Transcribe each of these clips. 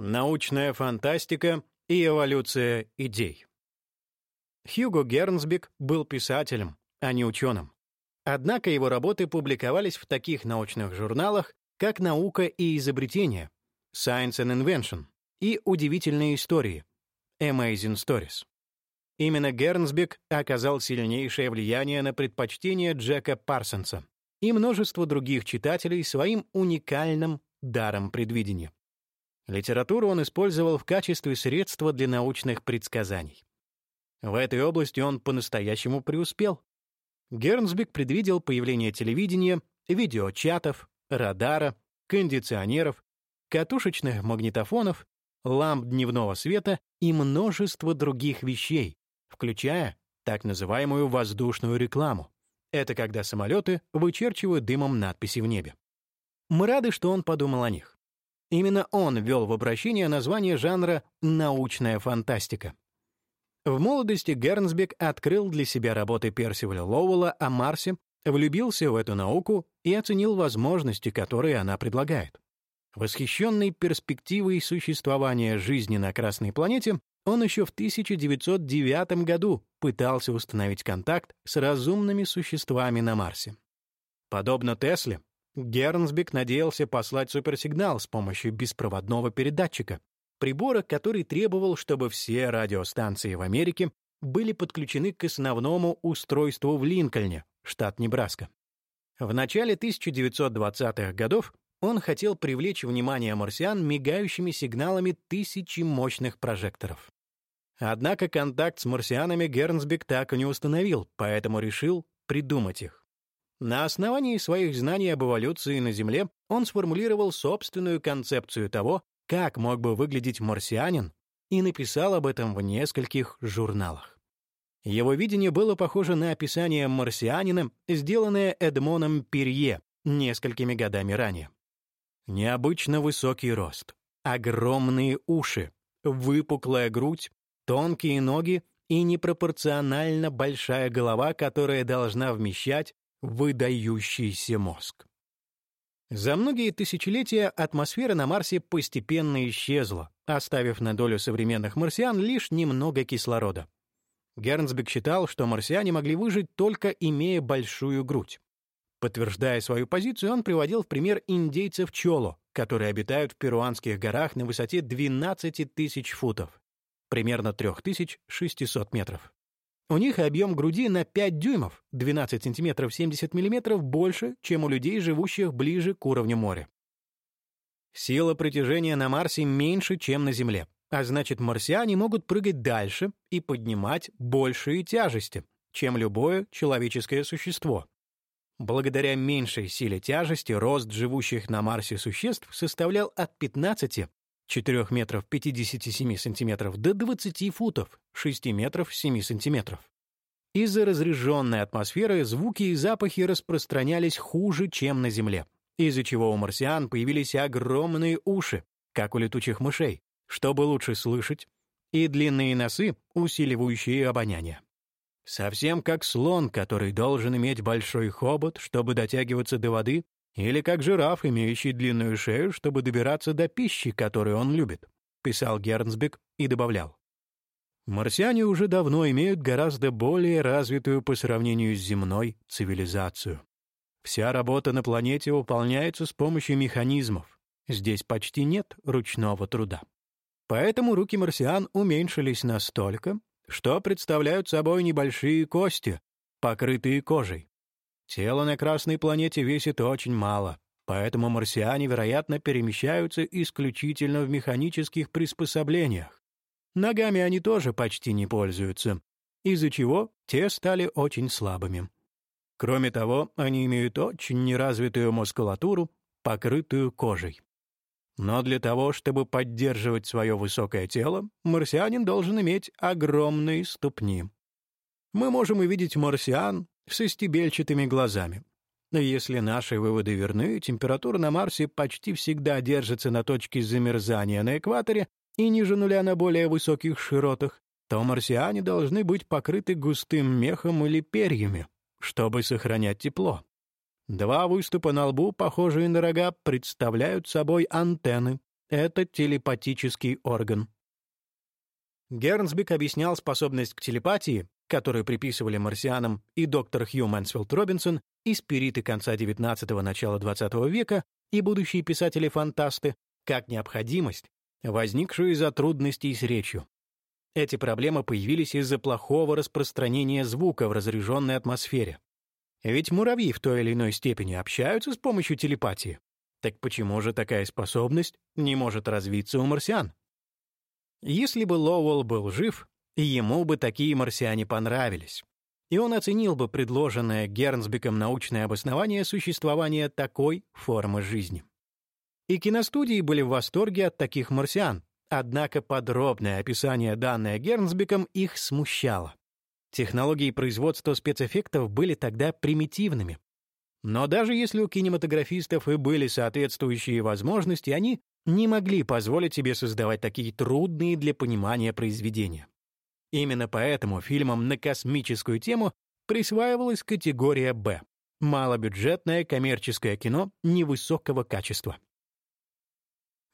Научная фантастика и эволюция идей. Хьюго Гернсбик был писателем, а не ученым. Однако его работы публиковались в таких научных журналах, как «Наука и изобретение» Science and Invention и «Удивительные истории» Amazing Stories. Именно Гернсбик оказал сильнейшее влияние на предпочтение Джека Парсонса и множество других читателей своим уникальным даром предвидения. Литературу он использовал в качестве средства для научных предсказаний. В этой области он по-настоящему преуспел. Гернсбик предвидел появление телевидения, видеочатов, радара, кондиционеров, катушечных магнитофонов, ламп дневного света и множество других вещей, включая так называемую воздушную рекламу. Это когда самолеты вычерчивают дымом надписи в небе. Мы рады, что он подумал о них. Именно он ввел в обращение название жанра «научная фантастика». В молодости Гернсбек открыл для себя работы Персиваля Лоуэлла о Марсе, влюбился в эту науку и оценил возможности, которые она предлагает. Восхищенный перспективой существования жизни на Красной планете, он еще в 1909 году пытался установить контакт с разумными существами на Марсе. Подобно Тесле, Гернсбек надеялся послать суперсигнал с помощью беспроводного передатчика, прибора, который требовал, чтобы все радиостанции в Америке были подключены к основному устройству в Линкольне, штат Небраска. В начале 1920-х годов он хотел привлечь внимание марсиан мигающими сигналами тысячи мощных прожекторов. Однако контакт с марсианами Гернсбек так и не установил, поэтому решил придумать их. На основании своих знаний об эволюции на Земле он сформулировал собственную концепцию того, как мог бы выглядеть марсианин, и написал об этом в нескольких журналах. Его видение было похоже на описание марсианина, сделанное Эдмоном Перье несколькими годами ранее. Необычно высокий рост, огромные уши, выпуклая грудь, тонкие ноги и непропорционально большая голова, которая должна вмещать выдающийся мозг. За многие тысячелетия атмосфера на Марсе постепенно исчезла, оставив на долю современных марсиан лишь немного кислорода. Гернсбек считал, что марсиане могли выжить только имея большую грудь. Подтверждая свою позицию, он приводил в пример индейцев Чоло, которые обитают в перуанских горах на высоте 12 тысяч футов, примерно 3600 метров. У них объем груди на 5 дюймов, 12 сантиметров 70 миллиметров больше, чем у людей, живущих ближе к уровню моря. Сила притяжения на Марсе меньше, чем на Земле, а значит, марсиане могут прыгать дальше и поднимать большие тяжести, чем любое человеческое существо. Благодаря меньшей силе тяжести рост живущих на Марсе существ составлял от 15 4 метров 57 сантиметров до 20 футов 6 метров 7 сантиметров. Из-за разряженной атмосферы звуки и запахи распространялись хуже, чем на Земле, из-за чего у марсиан появились огромные уши, как у летучих мышей, чтобы лучше слышать, и длинные носы, усиливающие обоняние. Совсем как слон, который должен иметь большой хобот, чтобы дотягиваться до воды, или как жираф, имеющий длинную шею, чтобы добираться до пищи, которую он любит, писал Гернсбек и добавлял. Марсиане уже давно имеют гораздо более развитую по сравнению с земной цивилизацию. Вся работа на планете выполняется с помощью механизмов. Здесь почти нет ручного труда. Поэтому руки марсиан уменьшились настолько, что представляют собой небольшие кости, покрытые кожей. Тело на Красной планете весит очень мало, поэтому марсиане, вероятно, перемещаются исключительно в механических приспособлениях. Ногами они тоже почти не пользуются, из-за чего те стали очень слабыми. Кроме того, они имеют очень неразвитую мускулатуру, покрытую кожей. Но для того, чтобы поддерживать свое высокое тело, марсианин должен иметь огромные ступни. Мы можем увидеть марсиан, со стебельчатыми глазами. Если наши выводы верны, температура на Марсе почти всегда держится на точке замерзания на экваторе и ниже нуля на более высоких широтах, то марсиане должны быть покрыты густым мехом или перьями, чтобы сохранять тепло. Два выступа на лбу, похожие на рога, представляют собой антенны, — это телепатический орган. Гернсбик объяснял способность к телепатии, которую приписывали марсианам и доктор Хью Мэнсфилд Робинсон, и спириты конца XIX – начала XX века, и будущие писатели-фантасты, как необходимость, возникшую из-за трудностей с речью. Эти проблемы появились из-за плохого распространения звука в разряженной атмосфере. Ведь муравьи в той или иной степени общаются с помощью телепатии. Так почему же такая способность не может развиться у марсиан? Если бы Лоуэлл был жив, ему бы такие марсиане понравились. И он оценил бы предложенное Гернсбиком научное обоснование существования такой формы жизни. И киностудии были в восторге от таких марсиан, однако подробное описание, данное Гернсбиком, их смущало. Технологии производства спецэффектов были тогда примитивными. Но даже если у кинематографистов и были соответствующие возможности, они не могли позволить себе создавать такие трудные для понимания произведения. Именно поэтому фильмам на космическую тему присваивалась категория «Б» — малобюджетное коммерческое кино невысокого качества.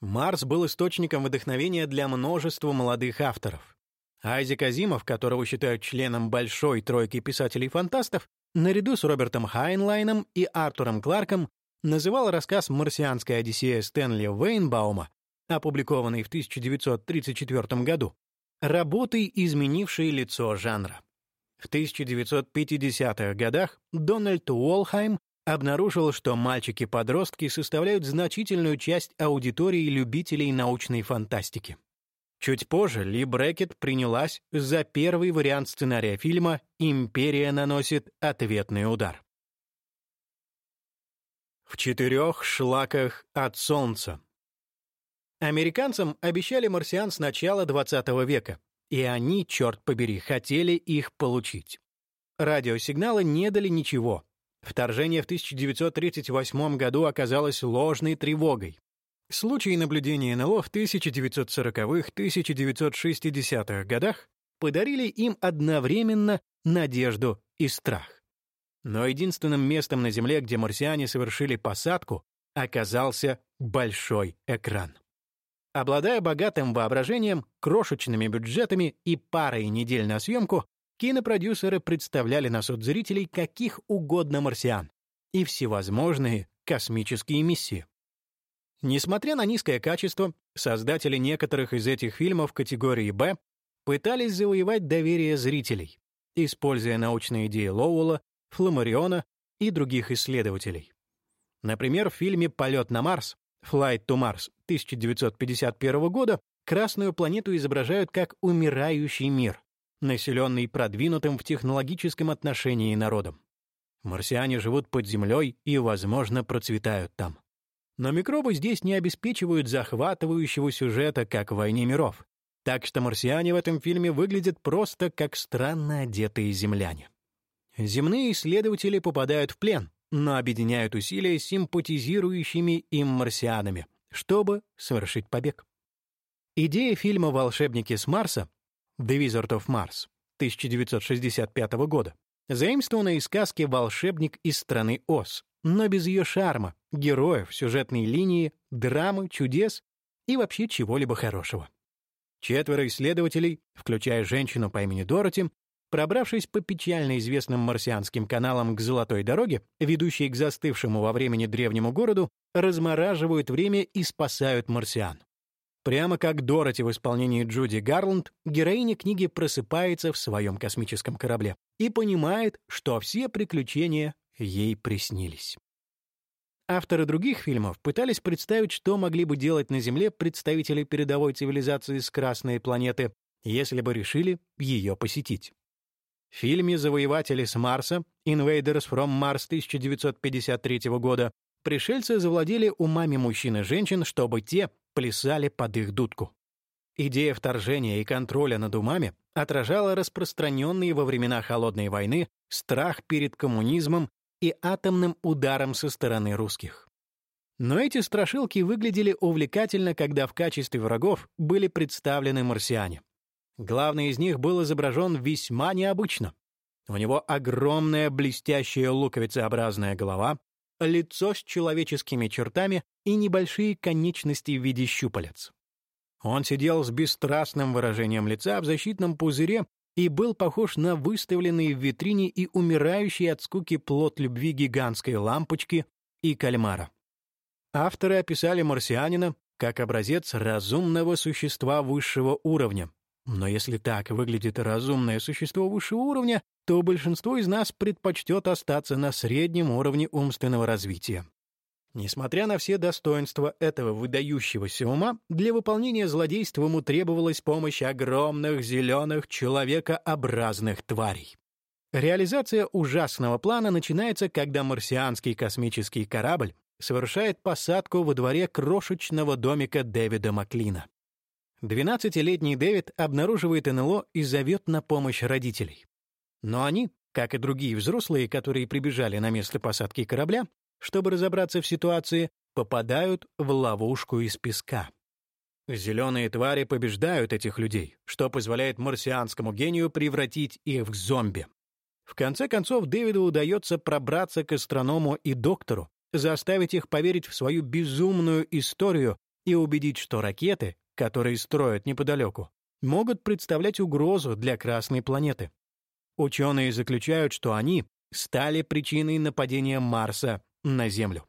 Марс был источником вдохновения для множества молодых авторов. Айзек Азимов, которого считают членом большой тройки писателей-фантастов, наряду с Робертом Хайнлайном и Артуром Кларком называл рассказ «Марсианская Одиссея» Стэнли Вейнбаума, опубликованный в 1934 году, работой, изменившей лицо жанра. В 1950-х годах Дональд Уолхайм обнаружил, что мальчики-подростки составляют значительную часть аудитории любителей научной фантастики. Чуть позже Ли Брекет принялась за первый вариант сценария фильма «Империя наносит ответный удар». В четырех шлаках от Солнца. Американцам обещали марсиан с начала 20 века, и они, черт побери, хотели их получить. Радиосигналы не дали ничего. Вторжение в 1938 году оказалось ложной тревогой. Случаи наблюдения НЛО в 1940-1960-х годах подарили им одновременно надежду и страх. Но единственным местом на Земле, где марсиане совершили посадку, оказался большой экран. Обладая богатым воображением, крошечными бюджетами и парой недель на съемку, кинопродюсеры представляли на суд зрителей каких угодно марсиан и всевозможные космические миссии. Несмотря на низкое качество, создатели некоторых из этих фильмов категории «Б» пытались завоевать доверие зрителей, используя научные идеи Лоуэлла, Фламариона и других исследователей. Например, в фильме «Полет на Марс» Flight to Mars 1951 года Красную планету изображают как умирающий мир, населенный продвинутым в технологическом отношении народом. Марсиане живут под землей и, возможно, процветают там. Но микробы здесь не обеспечивают захватывающего сюжета, как в «Войне миров». Так что марсиане в этом фильме выглядят просто как странно одетые земляне. Земные исследователи попадают в плен, но объединяют усилия с симпатизирующими им марсианами, чтобы совершить побег. Идея фильма «Волшебники с Марса» «The Wizard of Mars» 1965 года заимствована из сказки «Волшебник из страны Оз», но без ее шарма, героев, сюжетной линии, драмы, чудес и вообще чего-либо хорошего. Четверо исследователей, включая женщину по имени Дороти, Пробравшись по печально известным марсианским каналам к Золотой дороге, ведущей к застывшему во времени древнему городу, размораживают время и спасают марсиан. Прямо как Дороти в исполнении Джуди Гарланд, героиня книги просыпается в своем космическом корабле и понимает, что все приключения ей приснились. Авторы других фильмов пытались представить, что могли бы делать на Земле представители передовой цивилизации с Красной планеты, если бы решили ее посетить. В фильме «Завоеватели с Марса» Invaders from Mars 1953 года пришельцы завладели умами мужчин и женщин, чтобы те плясали под их дудку. Идея вторжения и контроля над умами отражала распространенный во времена Холодной войны страх перед коммунизмом и атомным ударом со стороны русских. Но эти страшилки выглядели увлекательно, когда в качестве врагов были представлены марсиане. Главный из них был изображен весьма необычно. У него огромная блестящая луковицеобразная голова, лицо с человеческими чертами и небольшие конечности в виде щупалец. Он сидел с бесстрастным выражением лица в защитном пузыре и был похож на выставленный в витрине и умирающий от скуки плод любви гигантской лампочки и кальмара. Авторы описали марсианина как образец разумного существа высшего уровня. Но если так выглядит разумное существо высшего уровня, то большинство из нас предпочтет остаться на среднем уровне умственного развития. Несмотря на все достоинства этого выдающегося ума, для выполнения злодейства ему требовалась помощь огромных зеленых человекообразных тварей. Реализация ужасного плана начинается, когда марсианский космический корабль совершает посадку во дворе крошечного домика Дэвида Маклина. Двенадцатилетний Дэвид обнаруживает НЛО и зовет на помощь родителей. Но они, как и другие взрослые, которые прибежали на место посадки корабля, чтобы разобраться в ситуации, попадают в ловушку из песка. Зеленые твари побеждают этих людей, что позволяет марсианскому гению превратить их в зомби. В конце концов, Дэвиду удается пробраться к астроному и доктору, заставить их поверить в свою безумную историю и убедить, что ракеты, которые строят неподалеку, могут представлять угрозу для Красной планеты. Ученые заключают, что они стали причиной нападения Марса на Землю.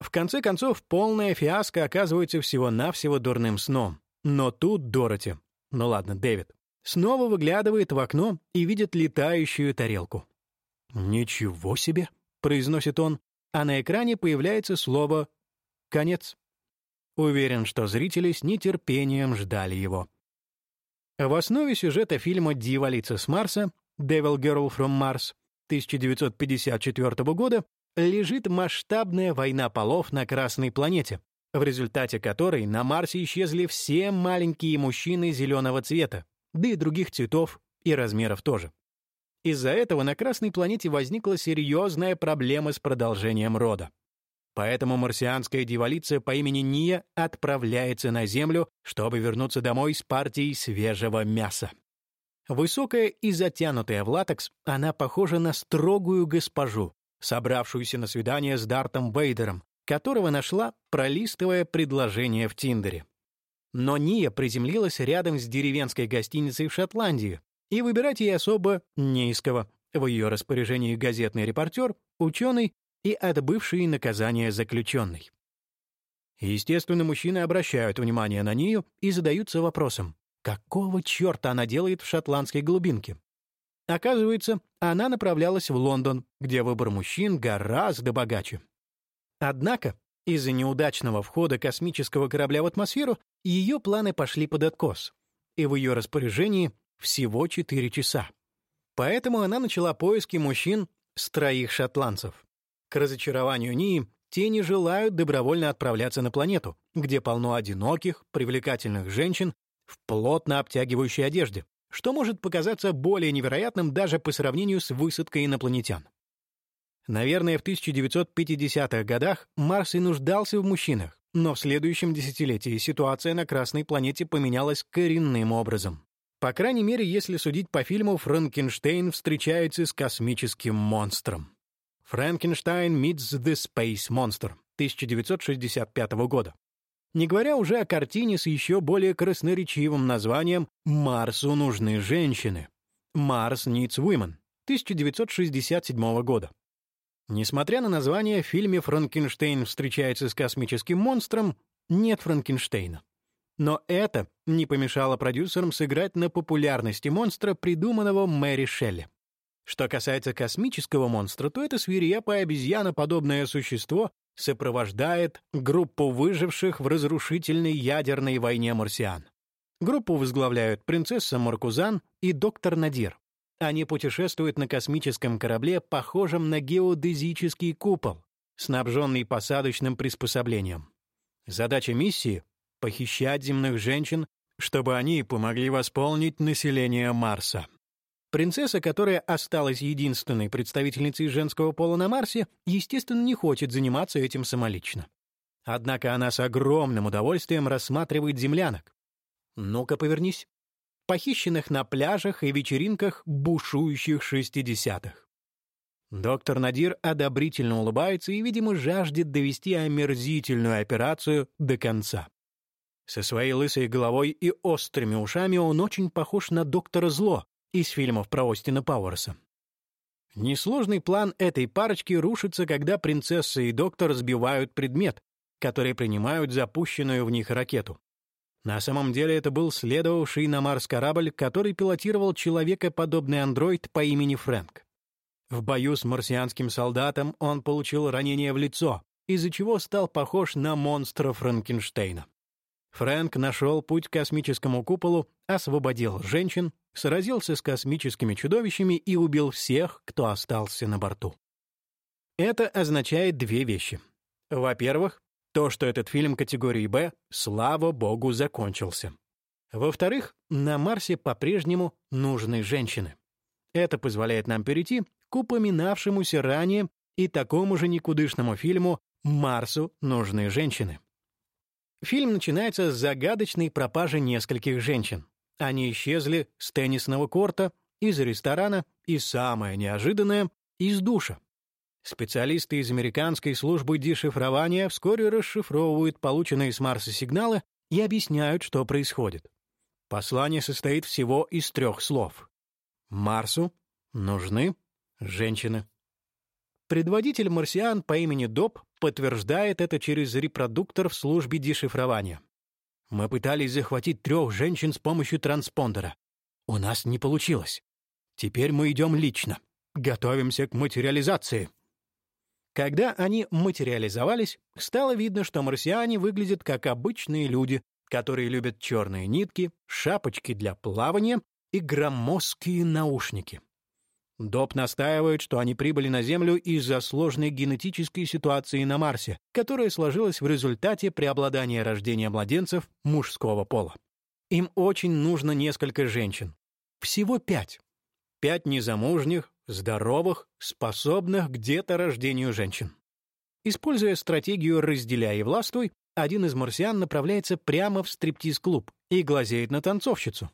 В конце концов, полная фиаско оказывается всего-навсего дурным сном. Но тут Дороти, ну ладно, Дэвид, снова выглядывает в окно и видит летающую тарелку. «Ничего себе!» — произносит он, а на экране появляется слово «конец». Уверен, что зрители с нетерпением ждали его. В основе сюжета фильма «Дьяволица с Марса» «Devil Girl from Mars» 1954 года лежит масштабная война полов на Красной планете, в результате которой на Марсе исчезли все маленькие мужчины зеленого цвета, да и других цветов и размеров тоже. Из-за этого на Красной планете возникла серьезная проблема с продолжением рода. Поэтому марсианская дьяволица по имени Ния отправляется на Землю, чтобы вернуться домой с партией свежего мяса. Высокая и затянутая в латекс, она похожа на строгую госпожу, собравшуюся на свидание с Дартом Вейдером, которого нашла, пролистывая предложение в Тиндере. Но Ния приземлилась рядом с деревенской гостиницей в Шотландии, и выбирать ей особо не из кого. В ее распоряжении газетный репортер, ученый и отбывший наказание заключенный. Естественно, мужчины обращают внимание на нее и задаются вопросом, какого черта она делает в шотландской глубинке? Оказывается, она направлялась в Лондон, где выбор мужчин гораздо богаче. Однако, из-за неудачного входа космического корабля в атмосферу, ее планы пошли под откос, и в ее распоряжении всего 4 часа. Поэтому она начала поиски мужчин с троих шотландцев. К разочарованию Нии, те не желают добровольно отправляться на планету, где полно одиноких, привлекательных женщин в плотно обтягивающей одежде, что может показаться более невероятным даже по сравнению с высадкой инопланетян. Наверное, в 1950-х годах Марс и нуждался в мужчинах, но в следующем десятилетии ситуация на Красной планете поменялась коренным образом. По крайней мере, если судить по фильму «Франкенштейн встречается с космическим монстром». «Франкенштейн meets the Space Monster» 1965 года. Не говоря уже о картине с еще более красноречивым названием «Марсу нужны женщины» «Mars Needs Women» 1967 года. Несмотря на название, в фильме «Франкенштейн встречается с космическим монстром» нет Франкенштейна. Но это не помешало продюсерам сыграть на популярности монстра, придуманного Мэри Шелли. Что касается космического монстра, то это свирепое обезьяноподобное существо, сопровождает группу выживших в разрушительной ядерной войне марсиан. Группу возглавляют принцесса Маркузан и доктор Надир. Они путешествуют на космическом корабле, похожем на геодезический купол, снабженный посадочным приспособлением. Задача миссии — похищать земных женщин, чтобы они помогли восполнить население Марса. Принцесса, которая осталась единственной представительницей женского пола на Марсе, естественно, не хочет заниматься этим самолично. Однако она с огромным удовольствием рассматривает землянок. Ну-ка, повернись. Похищенных на пляжах и вечеринках бушующих шестидесятых. Доктор Надир одобрительно улыбается и, видимо, жаждет довести омерзительную операцию до конца. Со своей лысой головой и острыми ушами он очень похож на доктора Зло из фильмов про Остина Пауэрса. Несложный план этой парочки рушится, когда принцесса и доктор сбивают предмет, который принимают запущенную в них ракету. На самом деле это был следовавший на Марс корабль, который пилотировал человекоподобный андроид по имени Фрэнк. В бою с марсианским солдатом он получил ранение в лицо, из-за чего стал похож на монстра Франкенштейна. Фрэнк нашел путь к космическому куполу, освободил женщин, сразился с космическими чудовищами и убил всех, кто остался на борту. Это означает две вещи. Во-первых, то, что этот фильм категории «Б», слава богу, закончился. Во-вторых, на Марсе по-прежнему нужны женщины. Это позволяет нам перейти к упоминавшемуся ранее и такому же никудышному фильму «Марсу нужны женщины». Фильм начинается с загадочной пропажи нескольких женщин. Они исчезли с теннисного корта, из ресторана и, самое неожиданное, из душа. Специалисты из американской службы дешифрования вскоре расшифровывают полученные с Марса сигналы и объясняют, что происходит. Послание состоит всего из трех слов. Марсу нужны женщины. Предводитель марсиан по имени Доб подтверждает это через репродуктор в службе дешифрования. Мы пытались захватить трех женщин с помощью транспондера. У нас не получилось. Теперь мы идем лично. Готовимся к материализации. Когда они материализовались, стало видно, что марсиане выглядят как обычные люди, которые любят черные нитки, шапочки для плавания и громоздкие наушники. Доб настаивает, что они прибыли на Землю из-за сложной генетической ситуации на Марсе, которая сложилась в результате преобладания рождения младенцев мужского пола. Им очень нужно несколько женщин. Всего пять. Пять незамужних, здоровых, способных к деторождению женщин. Используя стратегию «разделяй и властвуй», один из марсиан направляется прямо в стриптиз-клуб и глазеет на танцовщицу.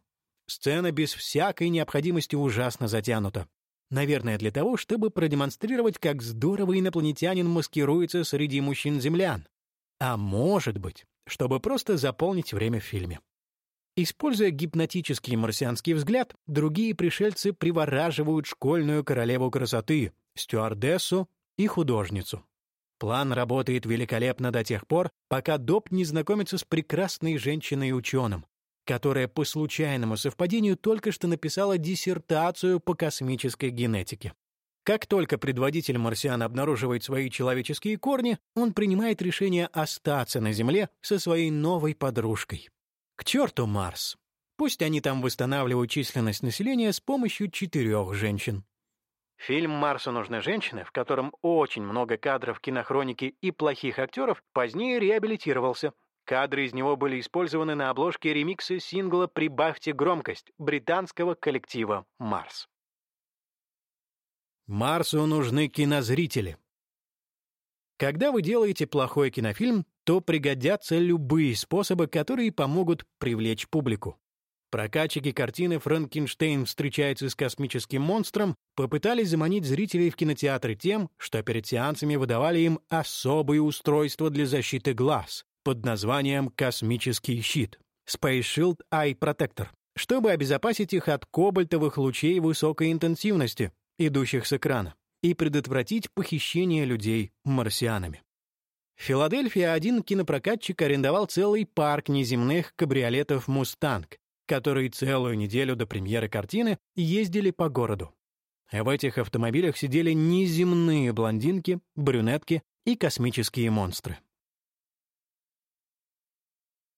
Сцена без всякой необходимости ужасно затянута. Наверное, для того, чтобы продемонстрировать, как здорово инопланетянин маскируется среди мужчин-землян. А может быть, чтобы просто заполнить время в фильме. Используя гипнотический марсианский взгляд, другие пришельцы привораживают школьную королеву красоты, стюардессу и художницу. План работает великолепно до тех пор, пока Доп не знакомится с прекрасной женщиной-ученым, которая по случайному совпадению только что написала диссертацию по космической генетике. Как только предводитель марсиан обнаруживает свои человеческие корни, он принимает решение остаться на Земле со своей новой подружкой. К черту Марс! Пусть они там восстанавливают численность населения с помощью четырех женщин. Фильм «Марсу нужны женщины», в котором очень много кадров кинохроники и плохих актеров, позднее реабилитировался — Кадры из него были использованы на обложке ремикса сингла «Прибавьте громкость» британского коллектива «Марс». Марсу нужны кинозрители. Когда вы делаете плохой кинофильм, то пригодятся любые способы, которые помогут привлечь публику. Прокатчики картины «Франкенштейн встречается с космическим монстром» попытались заманить зрителей в кинотеатры тем, что перед сеансами выдавали им особые устройства для защиты глаз, под названием «Космический щит» Space Shield Eye Protector, чтобы обезопасить их от кобальтовых лучей высокой интенсивности, идущих с экрана, и предотвратить похищение людей марсианами. В Филадельфии один кинопрокатчик арендовал целый парк неземных кабриолетов «Мустанг», которые целую неделю до премьеры картины ездили по городу. В этих автомобилях сидели неземные блондинки, брюнетки и космические монстры.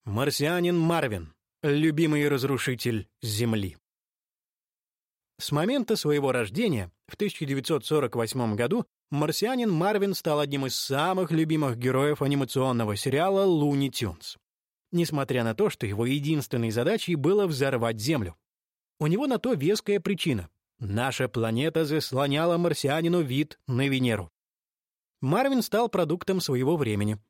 Марсианин Марвин, любимый разрушитель Земли. С момента своего рождения, в 1948 году, марсианин Марвин стал одним из самых любимых героев анимационного сериала «Луни Тюнс». Несмотря на то, что его единственной задачей было взорвать Землю. У него на то веская причина. Наша планета заслоняла марсианину вид на Венеру. Марвин стал продуктом своего времени —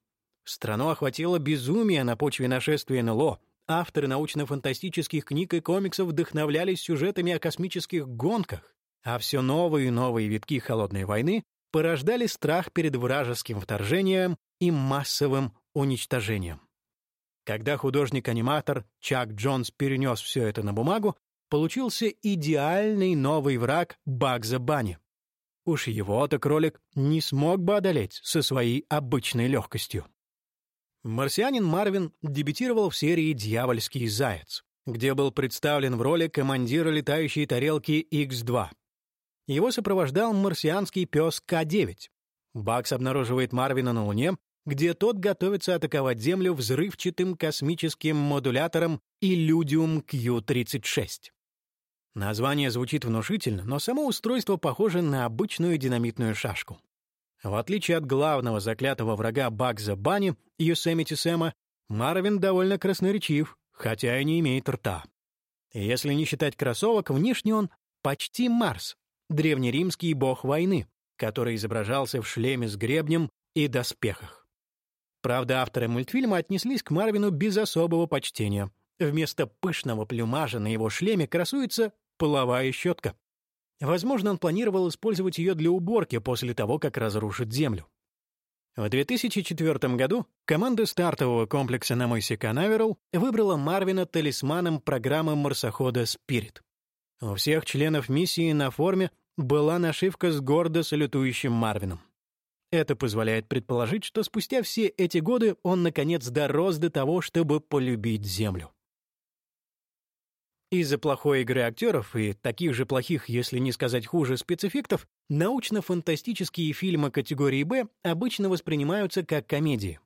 Страну охватило безумие на почве нашествия НЛО. Авторы научно-фантастических книг и комиксов вдохновлялись сюжетами о космических гонках. А все новые и новые витки холодной войны порождали страх перед вражеским вторжением и массовым уничтожением. Когда художник-аниматор Чак Джонс перенес все это на бумагу, получился идеальный новый враг Багза Банни. Уж его-то кролик не смог бы одолеть со своей обычной легкостью. Марсианин Марвин дебютировал в серии «Дьявольский заяц», где был представлен в роли командира летающей тарелки X-2. Его сопровождал марсианский пес К-9. Бакс обнаруживает Марвина на Луне, где тот готовится атаковать Землю взрывчатым космическим модулятором Illudium Q-36. Название звучит внушительно, но само устройство похоже на обычную динамитную шашку. В отличие от главного заклятого врага Багза Банни, Юсемити Сэма, Марвин довольно красноречив, хотя и не имеет рта. Если не считать кроссовок, внешне он почти Марс, древнеримский бог войны, который изображался в шлеме с гребнем и доспехах. Правда, авторы мультфильма отнеслись к Марвину без особого почтения. Вместо пышного плюмажа на его шлеме красуется половая щетка. Возможно, он планировал использовать ее для уборки после того, как разрушит Землю. В 2004 году команда стартового комплекса на мысе Канаверал выбрала Марвина талисманом программы марсохода «Спирит». У всех членов миссии на форме была нашивка с гордо салютующим Марвином. Это позволяет предположить, что спустя все эти годы он, наконец, дорос до того, чтобы полюбить Землю. Из-за плохой игры актеров и таких же плохих, если не сказать хуже, спецэффектов, научно-фантастические фильмы категории «Б» обычно воспринимаются как комедии.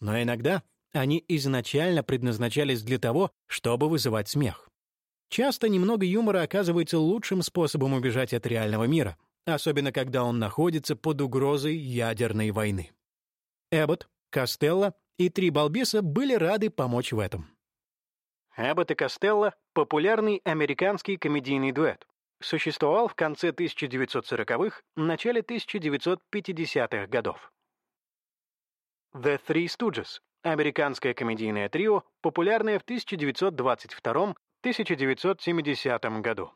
Но иногда они изначально предназначались для того, чтобы вызывать смех. Часто немного юмора оказывается лучшим способом убежать от реального мира, особенно когда он находится под угрозой ядерной войны. Эббот, Костелло и три балбеса были рады помочь в этом. Эббот и Костелло — популярный американский комедийный дуэт. Существовал в конце 1940-х, начале 1950-х годов. The Three Stooges — американское комедийное трио, популярное в 1922-1970 году.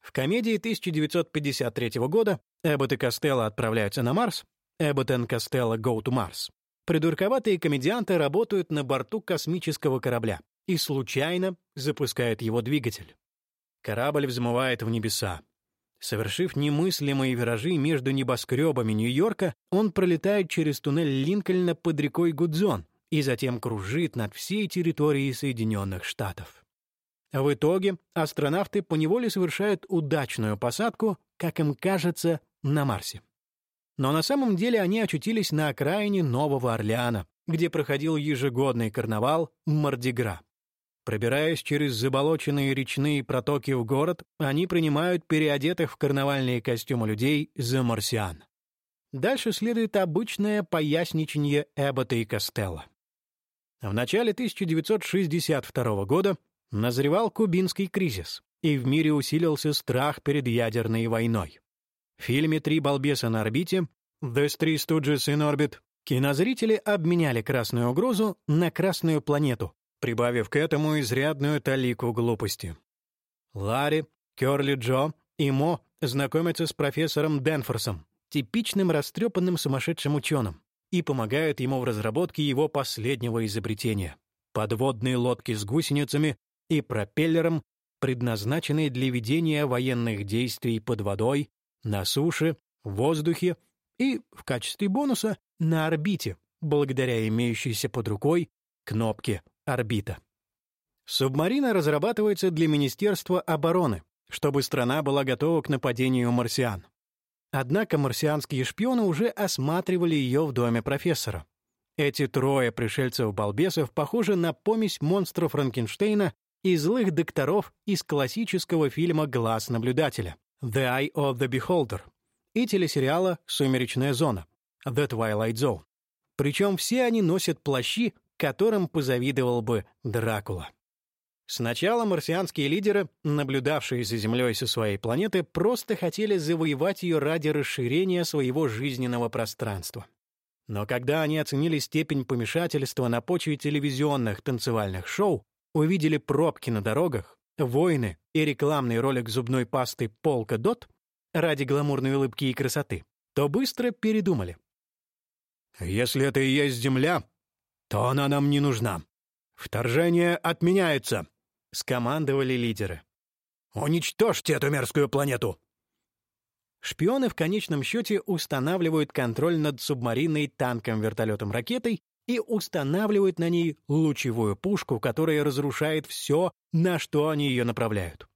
В комедии 1953 года Эббот и Костелло отправляются на Марс, Эббот и Костелло Go to Mars. Придурковатые комедианты работают на борту космического корабля и случайно запускают его двигатель. Корабль взмывает в небеса. Совершив немыслимые виражи между небоскребами Нью-Йорка, он пролетает через туннель Линкольна под рекой Гудзон и затем кружит над всей территорией Соединенных Штатов. В итоге астронавты поневоле совершают удачную посадку, как им кажется, на Марсе. Но на самом деле они очутились на окраине Нового Орлеана, где проходил ежегодный карнавал Мардигра. Пробираясь через заболоченные речные протоки в город, они принимают переодетых в карнавальные костюмы людей за марсиан. Дальше следует обычное поясничание Эббота и Костелло. В начале 1962 года назревал кубинский кризис, и в мире усилился страх перед ядерной войной. Фильме «Три балбеса на орбите» «The Three Stooges in Orbit» кинозрители обменяли красную угрозу на красную планету, прибавив к этому изрядную талику глупости. Ларри, Кёрли Джо и Мо знакомятся с профессором Денфорсом, типичным растрепанным сумасшедшим ученым, и помогают ему в разработке его последнего изобретения — подводной лодки с гусеницами и пропеллером, предназначенной для ведения военных действий под водой на суше, в воздухе и, в качестве бонуса, на орбите, благодаря имеющейся под рукой кнопке «Орбита». Субмарина разрабатывается для Министерства обороны, чтобы страна была готова к нападению марсиан. Однако марсианские шпионы уже осматривали ее в доме профессора. Эти трое пришельцев-балбесов похожи на помесь монстра Франкенштейна и злых докторов из классического фильма «Глаз наблюдателя». The Eye of the Beholder и телесериала «Сумеречная зона» The Twilight Zone. Причем все они носят плащи, которым позавидовал бы Дракула. Сначала марсианские лидеры, наблюдавшие за Землей со своей планеты, просто хотели завоевать ее ради расширения своего жизненного пространства. Но когда они оценили степень помешательства на почве телевизионных танцевальных шоу, увидели пробки на дорогах, войны и рекламный ролик зубной пасты «Полка Дот» ради гламурной улыбки и красоты, то быстро передумали. «Если это и есть Земля, то она нам не нужна. Вторжение отменяется», — скомандовали лидеры. «Уничтожьте эту мерзкую планету!» Шпионы в конечном счете устанавливают контроль над субмариной, танком, вертолетом, ракетой и устанавливают на ней лучевую пушку, которая разрушает все, на что они ее направляют.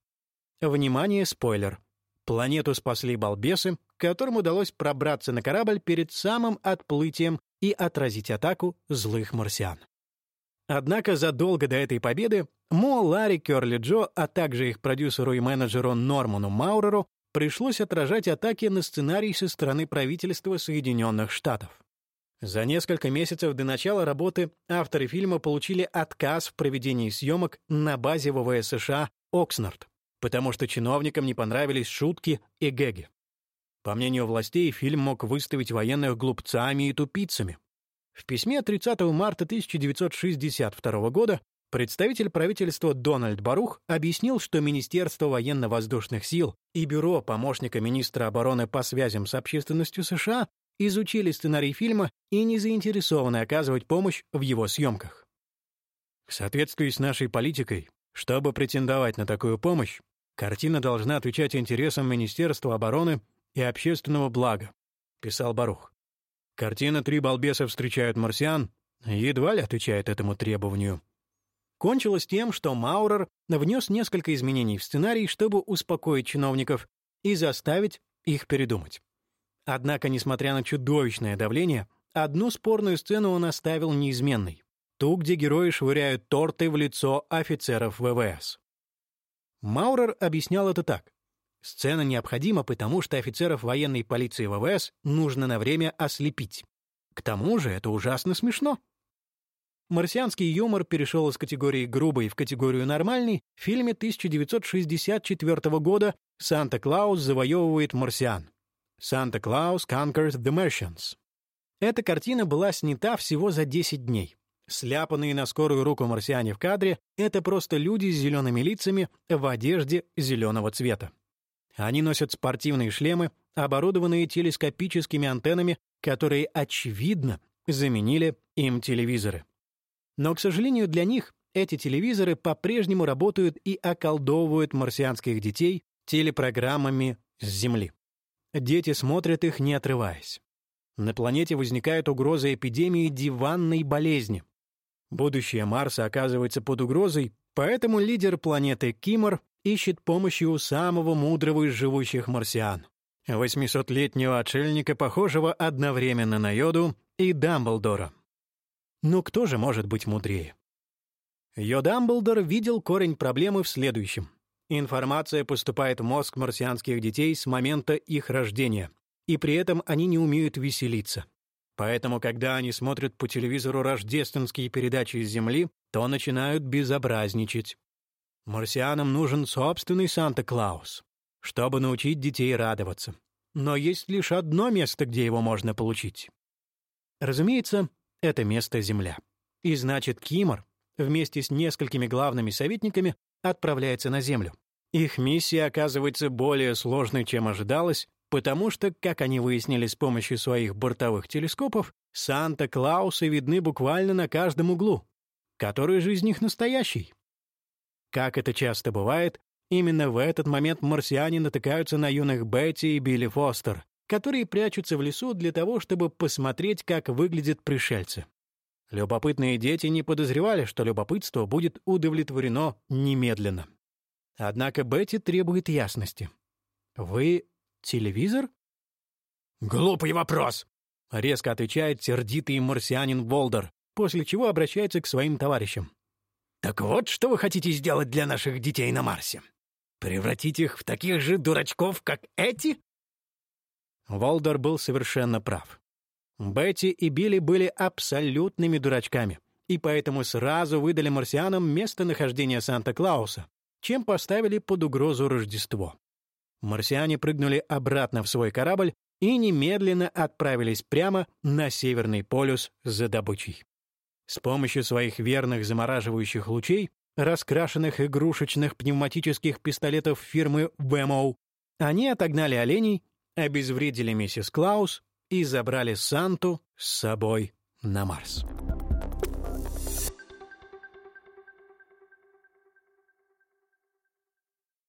Внимание, спойлер. Планету спасли балбесы, которым удалось пробраться на корабль перед самым отплытием и отразить атаку злых марсиан. Однако задолго до этой победы Мо, Ларри, Кёрли Джо, а также их продюсеру и менеджеру Норману Мауреру пришлось отражать атаки на сценарий со стороны правительства Соединенных Штатов. За несколько месяцев до начала работы авторы фильма получили отказ в проведении съемок на базе ВВС США Окснард, потому что чиновникам не понравились шутки и гэги. По мнению властей, фильм мог выставить военных глупцами и тупицами. В письме 30 марта 1962 года представитель правительства Дональд Барух объяснил, что Министерство военно-воздушных сил и Бюро помощника министра обороны по связям с общественностью США изучили сценарий фильма и не заинтересованы оказывать помощь в его съемках. В соответствии с нашей политикой, чтобы претендовать на такую помощь, картина должна отвечать интересам Министерства обороны и общественного блага, писал Барух. Картина «Три балбеса встречают марсиан» едва ли отвечает этому требованию. Кончилось тем, что Маурер внес несколько изменений в сценарий, чтобы успокоить чиновников и заставить их передумать. Однако, несмотря на чудовищное давление, одну спорную сцену он оставил неизменной. Ту, где герои швыряют торты в лицо офицеров ВВС. Маурер объяснял это так. Сцена необходима, потому что офицеров военной полиции ВВС нужно на время ослепить. К тому же это ужасно смешно. Марсианский юмор перешел из категории грубой в категорию нормальной в фильме 1964 года «Санта-Клаус завоевывает марсиан». Santa Claus Conquers the Martians. Эта картина была снята всего за 10 дней. Сляпанные на скорую руку марсиане в кадре — это просто люди с зелеными лицами в одежде зеленого цвета. Они носят спортивные шлемы, оборудованные телескопическими антеннами, которые, очевидно, заменили им телевизоры. Но, к сожалению, для них эти телевизоры по-прежнему работают и околдовывают марсианских детей телепрограммами с Земли. Дети смотрят их, не отрываясь. На планете возникает угроза эпидемии диванной болезни. Будущее Марса оказывается под угрозой, поэтому лидер планеты Кимор ищет помощи у самого мудрого из живущих марсиан. 800-летнего отшельника, похожего одновременно на Йоду и Дамблдора. Но кто же может быть мудрее? Йо Дамблдор видел корень проблемы в следующем. Информация поступает в мозг марсианских детей с момента их рождения, и при этом они не умеют веселиться. Поэтому, когда они смотрят по телевизору рождественские передачи из Земли, то начинают безобразничать. Марсианам нужен собственный Санта-Клаус, чтобы научить детей радоваться. Но есть лишь одно место, где его можно получить. Разумеется, это место Земля. И значит, Кимор вместе с несколькими главными советниками отправляется на Землю. Их миссия оказывается более сложной, чем ожидалось, потому что, как они выяснили с помощью своих бортовых телескопов, Санта-Клаусы видны буквально на каждом углу. Который же из них настоящий? Как это часто бывает, именно в этот момент марсиане натыкаются на юных Бетти и Билли Фостер, которые прячутся в лесу для того, чтобы посмотреть, как выглядят пришельцы. Любопытные дети не подозревали, что любопытство будет удовлетворено немедленно. Однако Бетти требует ясности. «Вы телевизор?» «Глупый вопрос!» — резко отвечает сердитый марсианин Волдер, после чего обращается к своим товарищам. «Так вот, что вы хотите сделать для наших детей на Марсе? Превратить их в таких же дурачков, как эти?» Волдер был совершенно прав. Бетти и Билли были абсолютными дурачками, и поэтому сразу выдали марсианам местонахождение Санта-Клауса, чем поставили под угрозу Рождество. Марсиане прыгнули обратно в свой корабль и немедленно отправились прямо на Северный полюс за добычей. С помощью своих верных замораживающих лучей раскрашенных игрушечных пневматических пистолетов фирмы Wemo, они отогнали оленей, обезвредили миссис Клаус и забрали Санту с собой на Марс.